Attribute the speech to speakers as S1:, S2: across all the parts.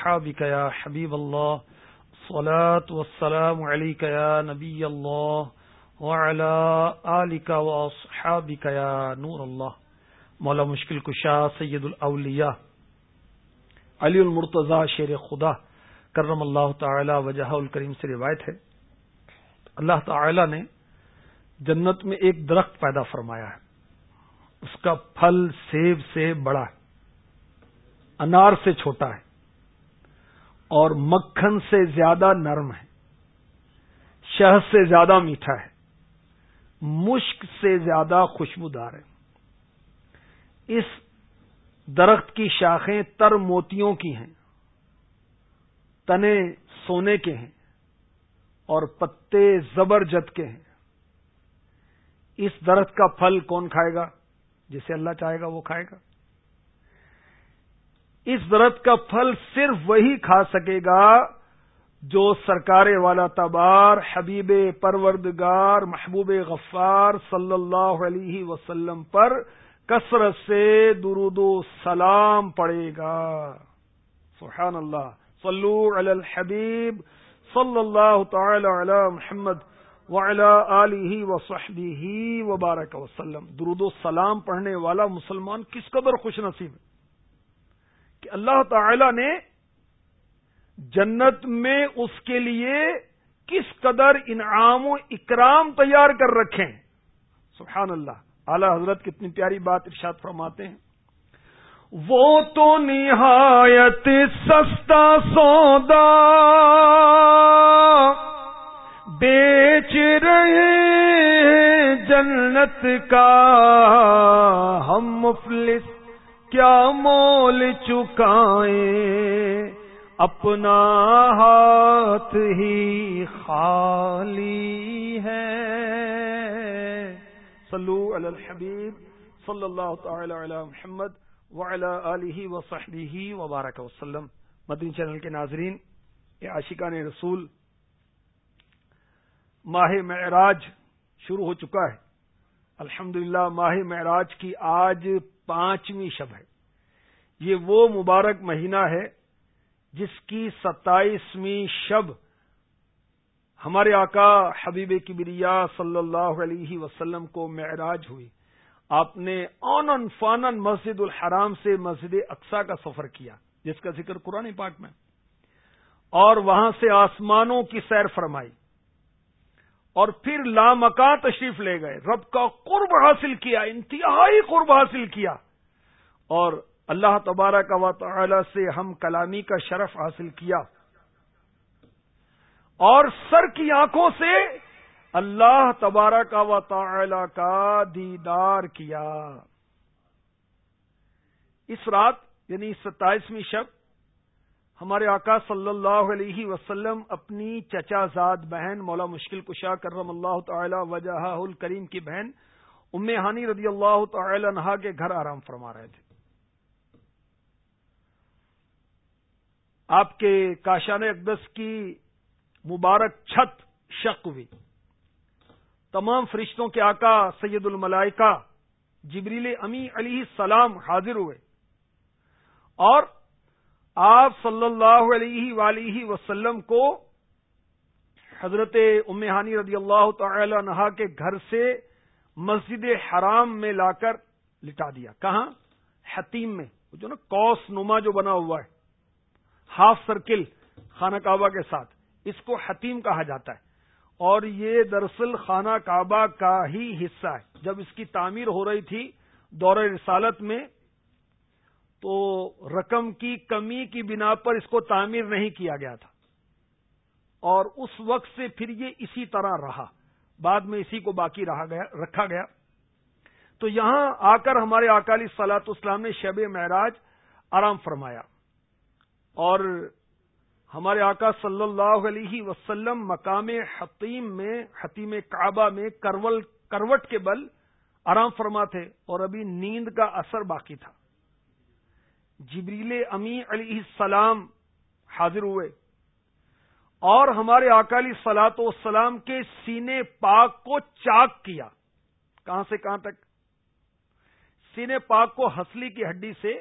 S1: واصحابك يا حبيب الله. الصلاة والسلام عليك يا نبي الله. وعلى آلك واصحابك يا نور الله. مولا مشکل کشا سید الاولیاء. علی المرتضی شیر خدا. کرم اللہ تعالی وجہ الکریم سے روایت ہے. اللہ تعالی نے جنت میں ایک درخت پیدا فرمایا ہے. اس کا پھل سیب سے بڑا ہے. انار سے چھوٹا ہے. اور مکھن سے زیادہ نرم ہے شہد سے زیادہ میٹھا ہے، مشک سے زیادہ خوشبودار ہے۔ اس درخت کی شاخیں تر موتیوں کی ہیں، تنے سونے کے ہیں اور پتے زبر جت کے ہیں۔ اس درخت کا پھل کون کھائے گا؟ جسے اللہ چاہے گا وہ کھائے گا۔ اس درخت کا پھل صرف وہی کھا سکے گا جو سرکار والا تبار، حبیب پروردگار، محبوب غفار صلی اللہ علیہ وسلم پر کثرت سے درود و سلام پڑے گا۔ سبحان اللہ۔ صلو علی الحبیب صلی اللہ تعالی علی محمد وعلی آلہ وصحبہ وبارک وسلم۔ درود و سلام پڑھنے والا مسلمان کس قدر خوش نصیب ہے؟ کہ اللہ تعالی نے جنت میں اس کے لیے کس قدر انعام و اکرام تیار کر رکھے ہیں؟ سبحان اللہ۔ اعلی حضرت کتنی پیاری بات ارشاد فرماتے ہیں۔ وہ تو نہایت سستا سودا بیچ رہے جنت کا۔ ہم مفلس کیا مول چکائیں اپنا ہاتھ ہی خالی ہے۔ صلو علی الحبیب صلی اللہ تعالی علی محمد وعلی آلہ وصحبہ وبارک وسلم۔ مدنی چینل کے ناظرین یہ عاشقان رسول، ماہ معراج شروع ہو چکا ہے۔ الحمدللہ، ماہ معراج کی آج پانچویں شب ہے۔ یہ وہ مبارک مہینہ ہے جس کی ستائیسویں شب ہمارے آقا حبیب کبریا صلی اللہ علیہ وسلم کو معراج ہوئی۔ آپ نے آنن فانن مسجد الحرام سے مسجد اقسا کا سفر کیا، جس کا ذکر قرآن پاک میں۔ اور وہاں سے آسمانوں کی سیر فرمائی۔ اور پھر لامکا تشریف لے گئے۔ رب کا قرب حاصل کیا، انتہائی قرب حاصل کیا۔ اور اللہ تبارہ کا و تعالی سے ہم کلامی کا شرف حاصل کیا۔ اور سر کی آنکھوں سے اللہ تبارہ کا و تعالی کا دیدار کیا۔ اس رات یعنی ستائیسویں شب ہمارے آقا صلی اللہ علیہ وسلم اپنی چچا زاد بہن مولا مشکل کشا کرم اللہ تعالی وجہ الکریم کی بہن ام ہانی رضی اللہ تعالی نہا کے گھر آرام فرما رہے تھے۔ آپ کے کاشان اقدس کی مبارک چھت شک ہوئی۔ تمام فرشتوں کے آقا سید الملائکہ جبریل امی علی السلام حاضر ہوئے۔ اور آپ صلی اللہ علیہ ولیہ وسلم کو حضرت امہانی رضی اللہ تعالی نہا کے گھر سے مسجد حرام میں لا کر لٹا دیا۔ کہاں؟ حتیم میں۔ جو نا کوس نما جو بنا ہوا ہے، ہاف سرکل خانہ کعبہ کے ساتھ، اس کو حتیم کہا جاتا ہے۔ اور یہ دراصل خانہ کعبہ کا ہی حصہ ہے۔ جب اس کی تعمیر ہو رہی تھی دور رسالت میں تو رقم کی کمی کی بنا پر اس کو تعمیر نہیں کیا گیا تھا۔ اور اس وقت سے پھر یہ اسی طرح رہا۔ بعد میں اسی کو باقی رہا گیا، رکھا گیا۔ تو یہاں آ کر ہمارے اکالی سلاط اسلام نے شب معراج آرام فرمایا۔ اور ہمارے آقا صلی اللہ علیہ وسلم مقام حتیم میں حتیم کعبہ میں کرول کروٹ کے بل آرام فرما تھے اور ابھی نیند کا اثر باقی تھا۔ جبریل امی علیہ السلام حاضر ہوئے اور ہمارے اکالی سلاط والسلام کے سینے پاک کو چاک کیا۔ کہاں سے کہاں تک؟ سینے پاک کو ہسلی کی ہڈی سے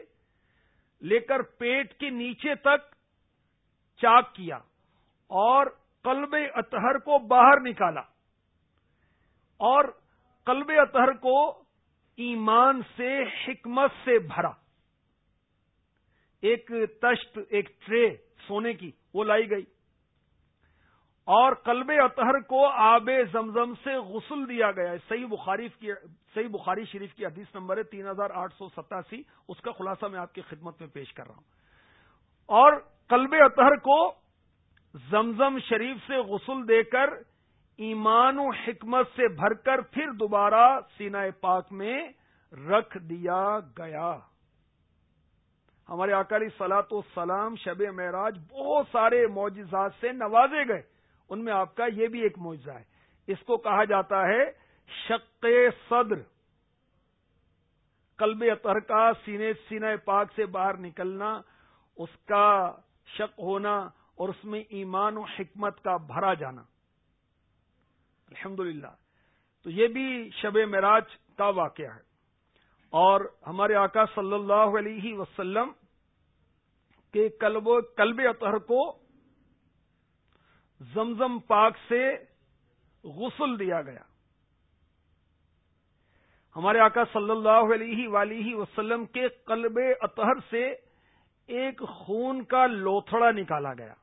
S1: لے کر پیٹ کے نیچے تک چاک کیا اور قلب اطہر کو باہر نکالا اور قلب اطہر کو ایمان سے، حکمت سے بھرا۔ ایک تشت، ایک ٹرے سونے کی، وہ لائی گئی۔ اور قلب اطہر کو آب زمزم سے غسل دیا گیا۔ ہے صحیح بخاری کی، صحیح بخاری شریف کی حدیث نمبر ہے تین ہزار آٹھ سو ستاسی۔ اس کا خلاصہ میں آپ کی خدمت میں پیش کر رہا ہوں۔ اور قلب اطہر کو زمزم شریف سے غسل دے کر ایمان و حکمت سے بھر کر پھر دوبارہ سینا پاک میں رکھ دیا گیا۔ ہمارے اکالی سلاط و سلام شب معراج بہت سارے معجزات سے نوازے گئے۔ ان میں آپ کا یہ بھی ایک معجزہ ہے۔ اس کو کہا جاتا ہے شق صدر۔ قلب اطہر کا سینے سینہ پاک سے باہر نکلنا، اس کا شک ہونا اور اس میں ایمان و حکمت کا بھرا جانا۔ الحمد تو یہ بھی شب معراج کا واقعہ ہے۔ اور ہمارے آقا صلی اللہ علیہ وسلم کے قلب کلب اطہر کو زمزم پاک سے غسل دیا گیا۔ ہمارے آقا صلی اللہ علیہ ولیہ وسلم کے قلب اطہر سے ایک خون کا لوتھڑا نکالا گیا۔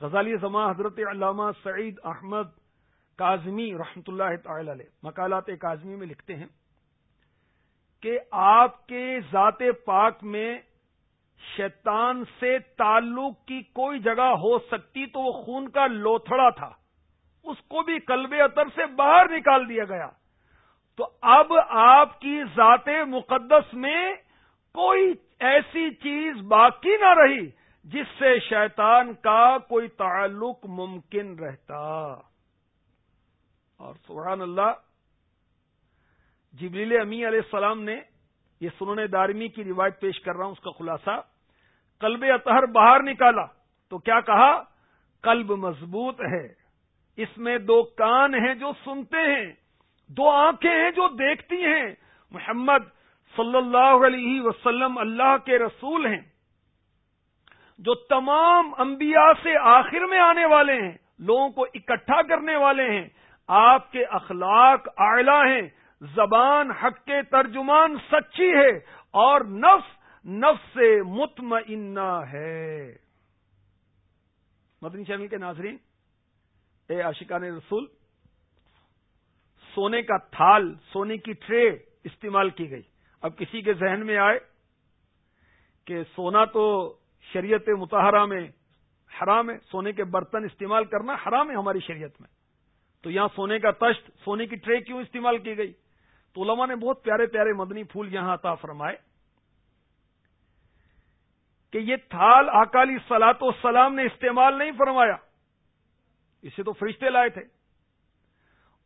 S1: غزالی زماں حضرت علامہ سعید احمد کاظمی رحمت اللہ تعالی علیہ مکالات کاظمی میں لکھتے ہیں کہ آپ کے ذات پاک میں شیطان سے تعلق کی کوئی جگہ ہو سکتی تو وہ خون کا لوتھڑا تھا، اس کو بھی کلب اطر سے باہر نکال دیا گیا۔ تو اب آپ کی ذات مقدس میں کوئی ایسی چیز باقی نہ رہی جس سے شیطان کا کوئی تعلق ممکن رہتا۔ اور سبحان اللہ، جبریل امی علیہ السلام نے یہ سننے دارمی کی روایت پیش کر رہا ہوں، اس کا خلاصہ۔ قلب اطہر باہر نکالا۔ تو کیا کہا؟ قلب مضبوط ہے۔ اس میں دو کان ہیں جو سنتے ہیں، دو آنکھیں ہیں جو دیکھتی ہیں۔ محمد صلی اللہ علیہ وسلم اللہ کے رسول ہیں، جو تمام انبیاء سے آخر میں آنے والے ہیں، لوگوں کو اکٹھا کرنے والے ہیں۔ آپ کے اخلاق اعلی ہیں، زبان حق کے ترجمان سچی ہے اور نفس نفس سے مطمئنہ ہے۔ مدنی شامل کے ناظرین، اے عاشقان رسول، سونے کا تھال، سونے کی ٹرے استعمال کی گئی۔ اب کسی کے ذہن میں آئے کہ سونا تو شریعت متحرہ میں حرام ہے، سونے کے برتن استعمال کرنا حرام ہے ہماری شریعت میں۔ تو یہاں سونے کا تشت، سونے کی ٹرے کیوں استعمال کی گئی؟ تو علماء نے بہت پیارے پیارے مدنی پھول یہاں عطا فرمائے کہ یہ تھال اکالی سلاط و سلام نے استعمال نہیں فرمایا۔ اسے تو فرشتے لائے تھے۔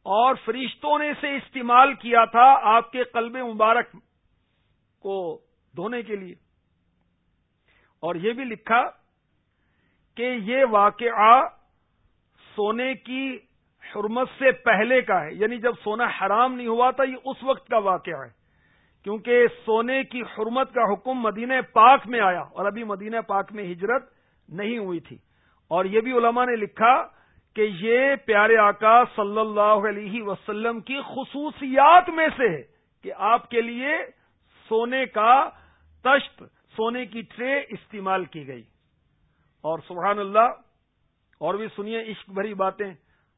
S1: اور فرشتوں نے اسے استعمال کیا تھا آپ کے قلب مبارک کو دھونے کے لیے۔ اور یہ بھی لکھا کہ یہ واقعہ سونے کی حرمت سے پہلے کا ہے یعنی جب سونا حرام نہیں ہوا تھا، یہ اس وقت کا واقعہ ہے۔ کیونکہ سونے کی حرمت کا حکم مدینہ پاک میں آیا اور ابھی مدینہ پاک میں ہجرت نہیں ہوئی تھی۔ اور یہ بھی علماء نے لکھا کہ یہ پیارے آقا صلی اللہ علیہ وسلم کی خصوصیات میں سے ہے کہ آپ کے لیے سونے کا تشت، سونے کی ٹرے استعمال کی گئی۔ اور سبحان اللہ، اور بھی سنیے، عشق بھری باتیں۔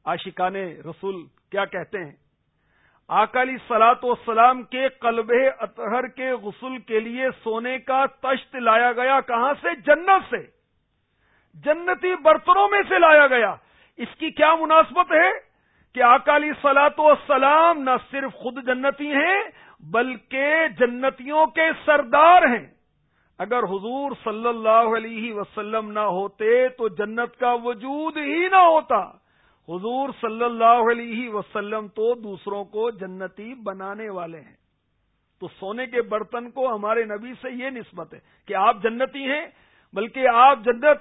S1: عاشقان رسول کیا کہتے ہیں؟ اکالی سلاط و سلام کے قلب اطہر کے غسل کے لیے سونے کا تشت لایا گیا کہاں سے؟ جنت سے۔ جنتی برتنوں میں سے لایا گیا۔ اس کی کیا مناسبت ہے کہ اکالی سلاط و سلام نہ صرف خود جنتی ہیں، بلکہ جنتیوں کے سردار ہیں۔ اگر حضور صلی اللہ علیہ وسلم نہ ہوتے تو جنت کا وجود ہی نہ ہوتا۔ حضور صلی اللہ علیہ وسلم تو دوسروں کو جنتی بنانے والے ہیں۔ تو سونے کے برتن کو ہمارے نبی سے یہ نسبت ہے کہ آپ جنتی ہیں، بلکہ آپ جنت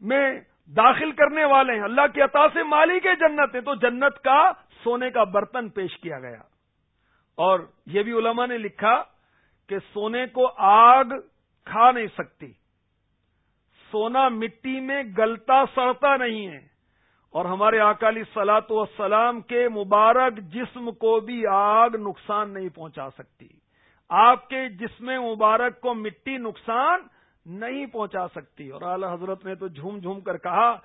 S1: میں داخل کرنے والے ہیں۔ اللہ کی عطا سے مالک کے جنت ہے تو جنت کا سونے کا برتن پیش کیا گیا۔ اور یہ بھی علماء نے لکھا کہ سونے کو آگ کھا نہیں سکتی۔ سونا مٹی میں گلتا سڑتا نہیں ہے۔ اور ہمارے اکالی سلاط وسلام کے مبارک جسم کو بھی آگ نقصان نہیں پہنچا سکتی۔ آپ کے جسم مبارک کو مٹی نقصان نہیں پہنچا سکتی۔ اور اعلی حضرت نے تو جھوم جھوم کر کہا،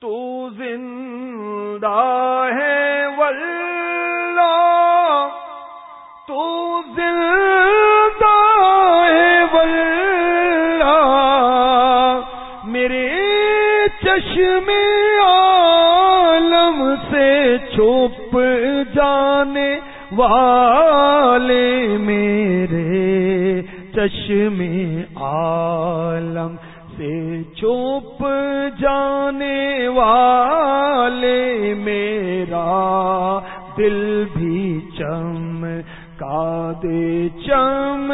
S1: تو زند چھپ جانے والے میرے چشم عالم سے چھپ جانے والے میرا دل بھی چم کا دے چم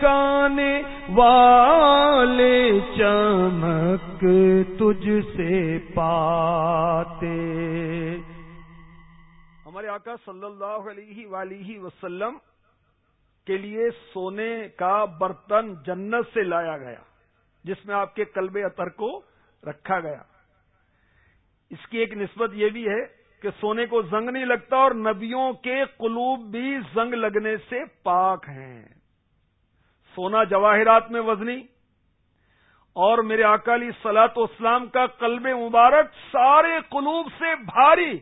S1: کانے والے چمک تجھ سے پاتے۔ ہمارے آقا صلی اللہ علیہ ولیہ وسلم کے لیے سونے کا برتن جنت سے لایا گیا، جس میں آپ کے کلب اطر کو رکھا گیا۔ اس کی ایک نسبت یہ بھی ہے کہ سونے کو زنگ نہیں لگتا اور نبیوں کے قلوب بھی زنگ لگنے سے پاک ہیں۔ سونا جواہرات میں وزنی، اور میرے اکالی سلاط اسلام کا قلب مبارک سارے قلوب سے بھاری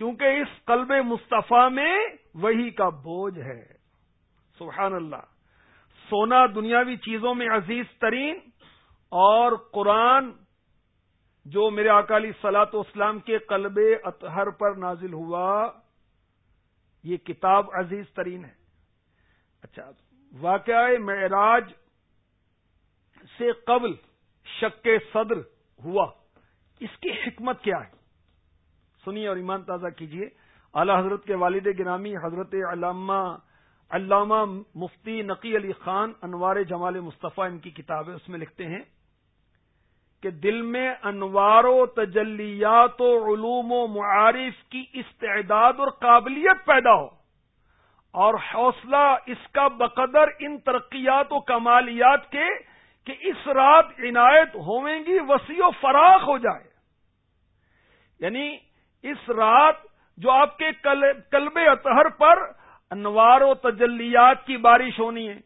S1: کیونکہ اس قلب مصطفیٰ میں وہی کا بوجھ ہے۔ سبحان اللہ۔ سونا دنیاوی چیزوں میں عزیز ترین اور قرآن جو میرے اکالی سلاط اسلام کے قلب اطہر پر نازل ہوا، یہ کتاب عزیز ترین ہے۔ اچھا واقعہ معراج سے قبل شک صدر ہوا۔ اس کی حکمت کیا ہے؟ سنیے اور ایمان تازہ کیجیے اعلی حضرت کے والد گرامی حضرت علامہ علامہ مفتی نقی علی خان انوار جمال مصطفیٰ ان کی کتاب ہے، اس میں لکھتے ہیں کہ دل میں انوار و تجلیات و علوم و معارف کی استعداد اور قابلیت پیدا ہو اور حوصلہ اس کا بقدر ان ترقیات و کمالیات کے کہ اس رات عنایت ہوئیں گی، وسیع و فراخ ہو جائے۔ یعنی اس رات جو آپ کے کلب اطہر پر انوار و تجلیات کی بارش ہونی ہے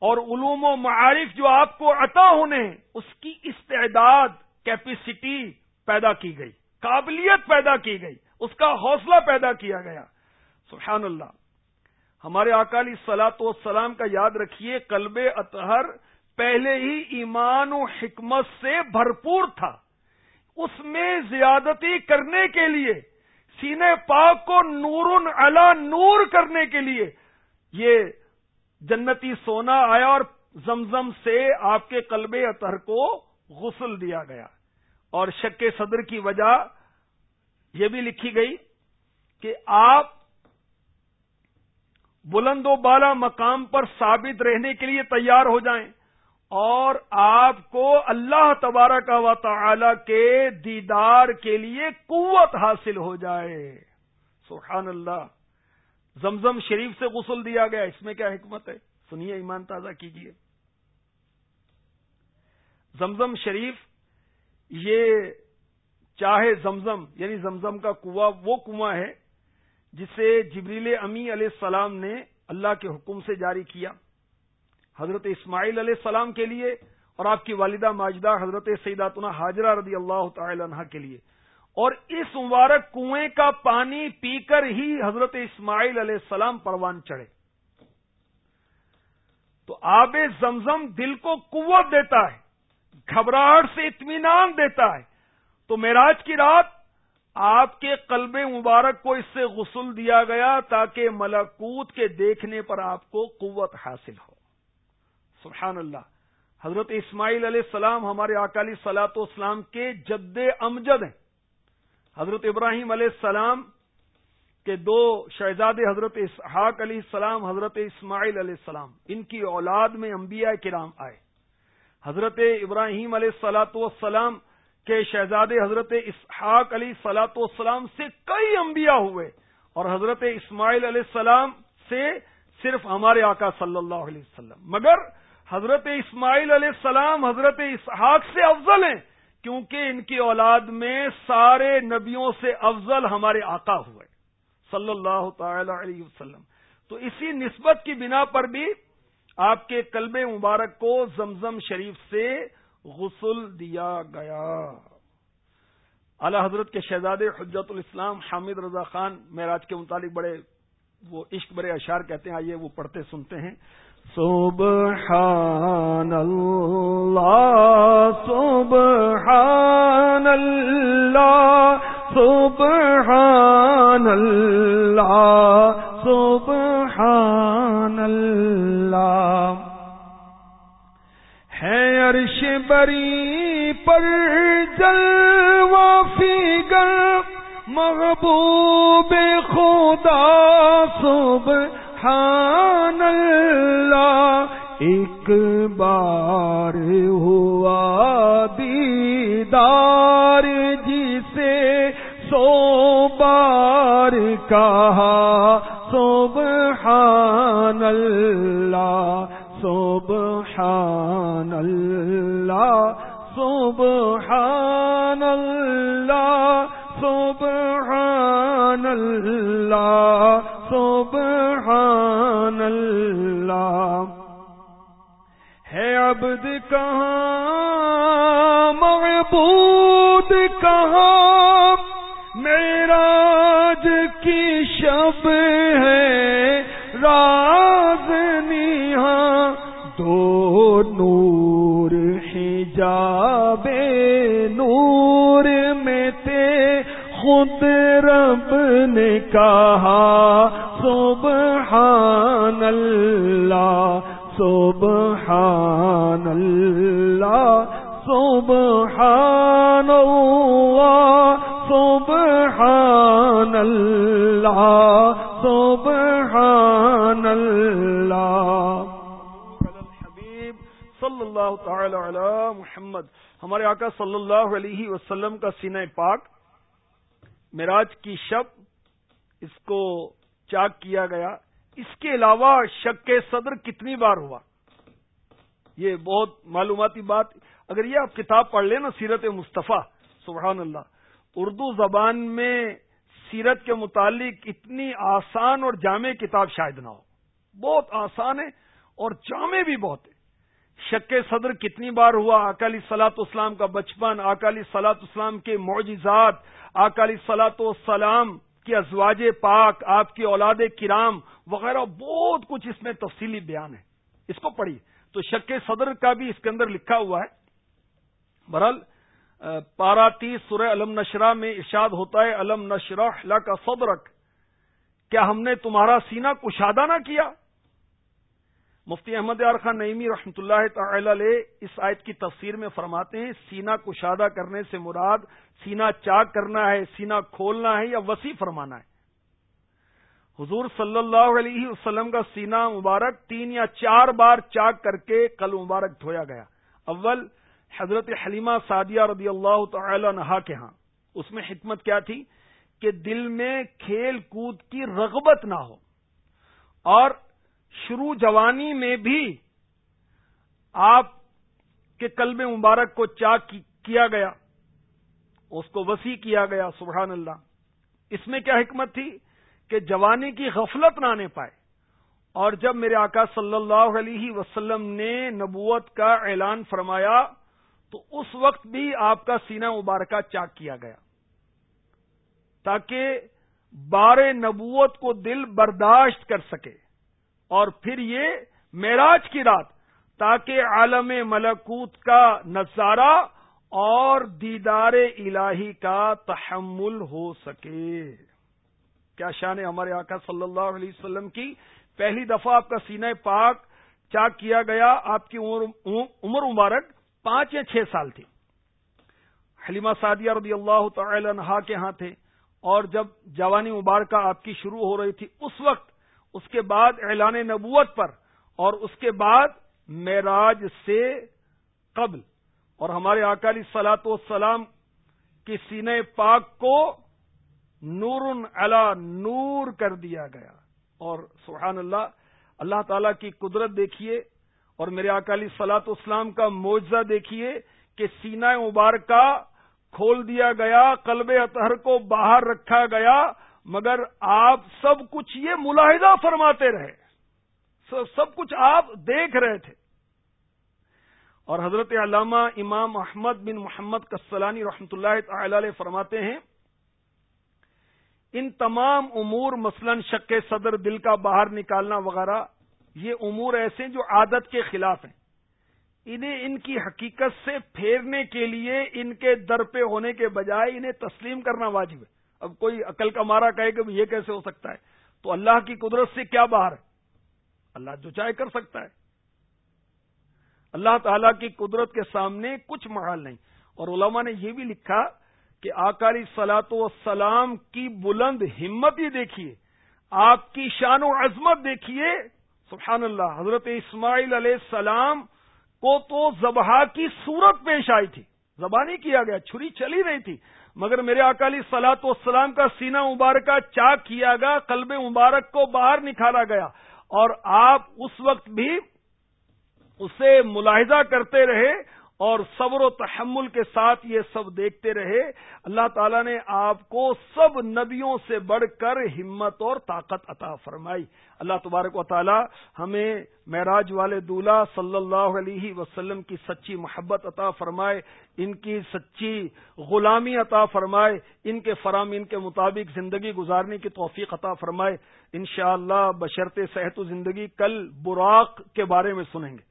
S1: اور علوم و معارف جو آپ کو عطا ہونے اس کی استعداد کیپیسٹی پیدا کی گئی، قابلیت پیدا کی گئی، اس کا حوصلہ پیدا کیا گیا۔ سبحان اللہ۔ ہمارے اکالی سلاط و سلام کا یاد رکھیے، کلب اطہر پہلے ہی ایمان و حکمت سے بھرپور تھا۔ اس میں زیادتی کرنے کے لیے، سینے پاک کو نور علا نور کرنے کے لیے یہ جنتی سونا آیا اور زمزم سے آپ کے قلب اطہر کو غسل دیا گیا۔ اور شک صدر کی وجہ یہ بھی لکھی گئی کہ آپ بلند و بالا مقام پر ثابت رہنے کے لیے تیار ہو جائیں۔ اور آپ کو اللہ تبارک و تعالی کے دیدار کے لیے قوت حاصل ہو جائے۔ سبحان اللہ۔ زمزم شریف سے غسل دیا گیا۔ اس میں کیا حکمت ہے؟ سنیے، ایمان تازہ کیجیے زمزم شریف، یہ چاہے زمزم یعنی زمزم کا کنواں، وہ کنواں ہے جسے جبریل امی علیہ السلام نے اللہ کے حکم سے جاری کیا۔ حضرت اسماعیل علیہ السلام کے لیے اور آپ کی والدہ ماجدہ حضرت سیداتنا حاجرہ رضی اللہ تعالی عنہ کے لیے۔ اور اس مبارک کنویں کا پانی پی کر ہی حضرت اسماعیل علیہ السلام پروان چڑھے۔ تو آب زمزم دل کو قوت دیتا ہے، گھبراہٹ سے اطمینان دیتا ہے۔ تو میراج کی رات آپ کے قلب مبارک کو اس سے غسل دیا گیا تاکہ ملکوت کے دیکھنے پر آپ کو قوت حاصل ہو۔ سبحان اللہ۔ حضرت اسماعیل علیہ السلام ہمارے اکالی سلاط و اسلام کے جد امجد ہیں۔ حضرت ابراہیم علیہ السلام کے دو شہزاد حضرت اسحاق علیہ السلام، حضرت اسماعیل علیہ السلام، ان کی اولاد میں انبیاء کرام آئے۔ حضرت ابراہیم علیہ السلاط والسلام کے شہزاد حضرت اسحاق علیہ سلاط والسلام سے کئی انبیاء ہوئے۔ اور حضرت اسماعیل علیہ السلام سے صرف ہمارے آقا صلی اللہ علیہ وسلم۔ مگر حضرت اسماعیل علیہ السلام حضرت اسحاق سے افضل ہیں کیونکہ ان کی اولاد میں سارے نبیوں سے افضل ہمارے آقا ہوئے، صلی اللہ تعالی علیہ وسلم۔ تو اسی نسبت کی بنا پر بھی آپ کے کلب مبارک کو زمزم شریف سے غسل دیا گیا۔ اعلی حضرت کے شہزادے حجت الاسلام حامد رضا خان، معراج کے متعلق بڑے وہ عشق برے اشار کہتے ہیں، آئیے وہ پڑھتے سنتے ہیں۔ سبحان اللہ سبحان اللہ سبحان اللہ سبحان اللہ ہے عرش بری پر جلوہ فیگر، محبوب خدا سبحان ایک بار ہوا دیدار جسے سو بار کہا، سبحان اللہ سبحان اللہ سبحان اللہ سبحان اللہ سبحان اللہ۔ ہے عبد کہاں؟ معبود کہاں؟ میراج کی شب ہے، راز نیہاں، دو نور حجاب نور میں تے خود رب نے کہا، سبحان اللہ سبحان اللہ سبحان اللہ سبحان اللہ سبحان اللہ حبیب صلی اللہ تعالی علی محمد۔ ہمارے آقا صلی اللہ علیہ وسلم کا سینہ پاک۔ معراج کی شب اس کو چاک کیا گیا۔ اس کے علاوہ شک صدر کتنی بار ہوا؟ یہ بہت معلوماتی بات. اگر یہ آپ کتاب پڑھ لیں نا سیرت مصطفیٰ، سبحان اللہ، اردو زبان میں سیرت کے متعلق اتنی آسان اور جامع کتاب شاید نہ ہو. بہت آسان ہے اور جامع بھی بہت ہے. شک صدر کتنی بار ہوا؟ اکالی سلاط اسلام کا بچپن اکالی سلاط اسلام کے معجزات اکالی سلاط والسلام کی ازواج پاک، آپ کی اولاد کرام وغیرہ بہت کچھ اس میں تفصیلی بیان ہے۔ اس کو پڑھیے۔ تو شک صدر کا بھی اس کے اندر لکھا ہوا ہے۔ برحال پاراتی سورہ علم نشرہ میں ارشاد ہوتا ہے، علم نشرہ کا صدرک۔ کیا ہم نے تمہارا سینہ کشادہ نہ کیا؟ مفتی احمد یار خان نعیمی رحمۃ اللہ تعالی علیہ اس آیت کی تفسیر میں فرماتے ہیں، سینہ کشادہ کرنے سے مراد سینہ چاک کرنا ہے، سینہ کھولنا ہے یا وسیع فرمانا ہے۔ حضور صلی اللہ علیہ وسلم کا سینہ مبارک تین یا چار بار چاک کر کے کل مبارک دھویا گیا۔ اول، حضرت حلیمہ سعدیہ رضی اللہ تعالی نہا کے ہاں۔ اس میں حکمت کیا تھی کہ دل میں کھیل کود کی رغبت نہ ہو۔ اور شروع جوانی میں بھی آپ کے قلب مبارک کو چاک کیا گیا، اس کو وسیع کیا گیا، سبحان اللہ۔ اس میں کیا حکمت تھی؟ کہ جوانی کی غفلت نہ آنے پائے۔ اور جب میرے آقا صلی اللہ علیہ وسلم نے نبوت کا اعلان فرمایا، تو اس وقت بھی آپ کا سینہ مبارکہ چاک کیا گیا۔ تاکہ بار نبوت کو دل برداشت کر سکے۔ اور پھر یہ معراج کی رات، تاکہ عالم ملکوت کا نظارہ اور دیدار الہی کا تحمل ہو سکے۔ کیا شان ہے ہمارے آقا صلی اللہ علیہ وسلم کی؟ پہلی دفعہ آپ کا سینہ پاک چاک کیا گیا۔ آپ کی عمر مبارک پانچ یا چھ سال تھی۔ حلیمہ سعدیہ رضی اللہ تعالی عنہا کے ہاں تھے۔ اور جب جوانی مبارکہ آپ کی شروع ہو رہی تھی، اس وقت اس کے بعد اعلان نبوت پر اور اس کے بعد معراج سے قبل۔ اور ہمارے اکالی سلاط والسلام کی سینہ پاک کو نور علا نور کر دیا گیا۔ اور سبحان اللہ اللہ تعالی کی قدرت دیکھیے اور میرے اکالی سلاط اسلام کا معجزہ دیکھیے کہ سینہ مبارکہ کھول دیا گیا، قلب اطہر کو باہر رکھا گیا مگر آپ سب کچھ یہ ملاحدہ فرماتے رہے۔ سب کچھ آپ دیکھ رہے تھے۔ اور حضرت علامہ امام احمد بن محمد کسلانی رحمۃ اللہ تعالی علیہ فرماتے ہیں، ان تمام امور مثلا شک صدر دل کا باہر نکالنا وغیرہ، یہ امور ایسے جو عادت کے خلاف ہیں۔ انہیں ان کی حقیقت سے پھیرنے کے لیے ان کے در پہ ہونے کے بجائے انہیں تسلیم کرنا واجب ہے۔ اب کوئی عقل کا مارا کہے کہ یہ کیسے ہو سکتا ہے؟ تو اللہ کی قدرت سے کیا باہر ہے؟ اللہ جو چاہے کر سکتا ہے۔ اللہ تعالی کی قدرت کے سامنے کچھ محال نہیں۔ اور علماء نے یہ بھی لکھا کہ آکاری سلاط وسلام کی بلند ہمت ہی دیکھیے، آپ کی شان و عظمت دیکھیے۔ سبحان اللہ، حضرت اسماعیل علیہ السلام کو تو زبہ کی صورت پیش آئی تھی۔ زبانی کیا گیا، چھری چلی رہی تھی۔ مگر میرے اکالی سلاط والسلام کا سینہ مبارکہ چاک کیا گیا، قلب مبارک کو باہر نکالا گیا۔ اور آپ اس وقت بھی اسے ملاحظہ کرتے رہے اور صبر و تحمل کے ساتھ یہ سب دیکھتے رہے۔ اللہ تعالیٰ نے آپ کو سب نبیوں سے بڑھ کر ہمت اور طاقت عطا فرمائی۔ اللہ تبارک و تعالی ہمیں معراج والے دولہ صلی اللہ علیہ وسلم کی سچی محبت عطا فرمائے، ان کی سچی غلامی عطا فرمائے، ان کے فرامین کے مطابق زندگی گزارنے کی توفیق عطا فرمائے۔ انشاءاللہ اللہ بشرط صحت و زندگی کل براق کے بارے میں سنیں گے۔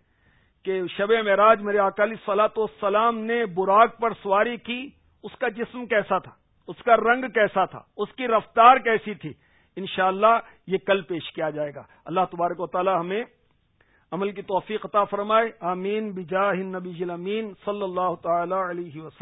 S1: کہ شب معراج میرے اکالی سلاط والسلام نے براق پر سواری کی، اس کا جسم کیسا تھا؟ اس کا رنگ کیسا تھا؟ اس کی رفتار کیسی تھی؟ انشاءاللہ یہ کل پیش کیا جائے گا۔ اللہ تبارک و تعالی ہمیں عمل کی توفیق عطا فرمائے۔ آمین، بجاہ النبی امین، صلی اللہ تعالی علیہ وسلم۔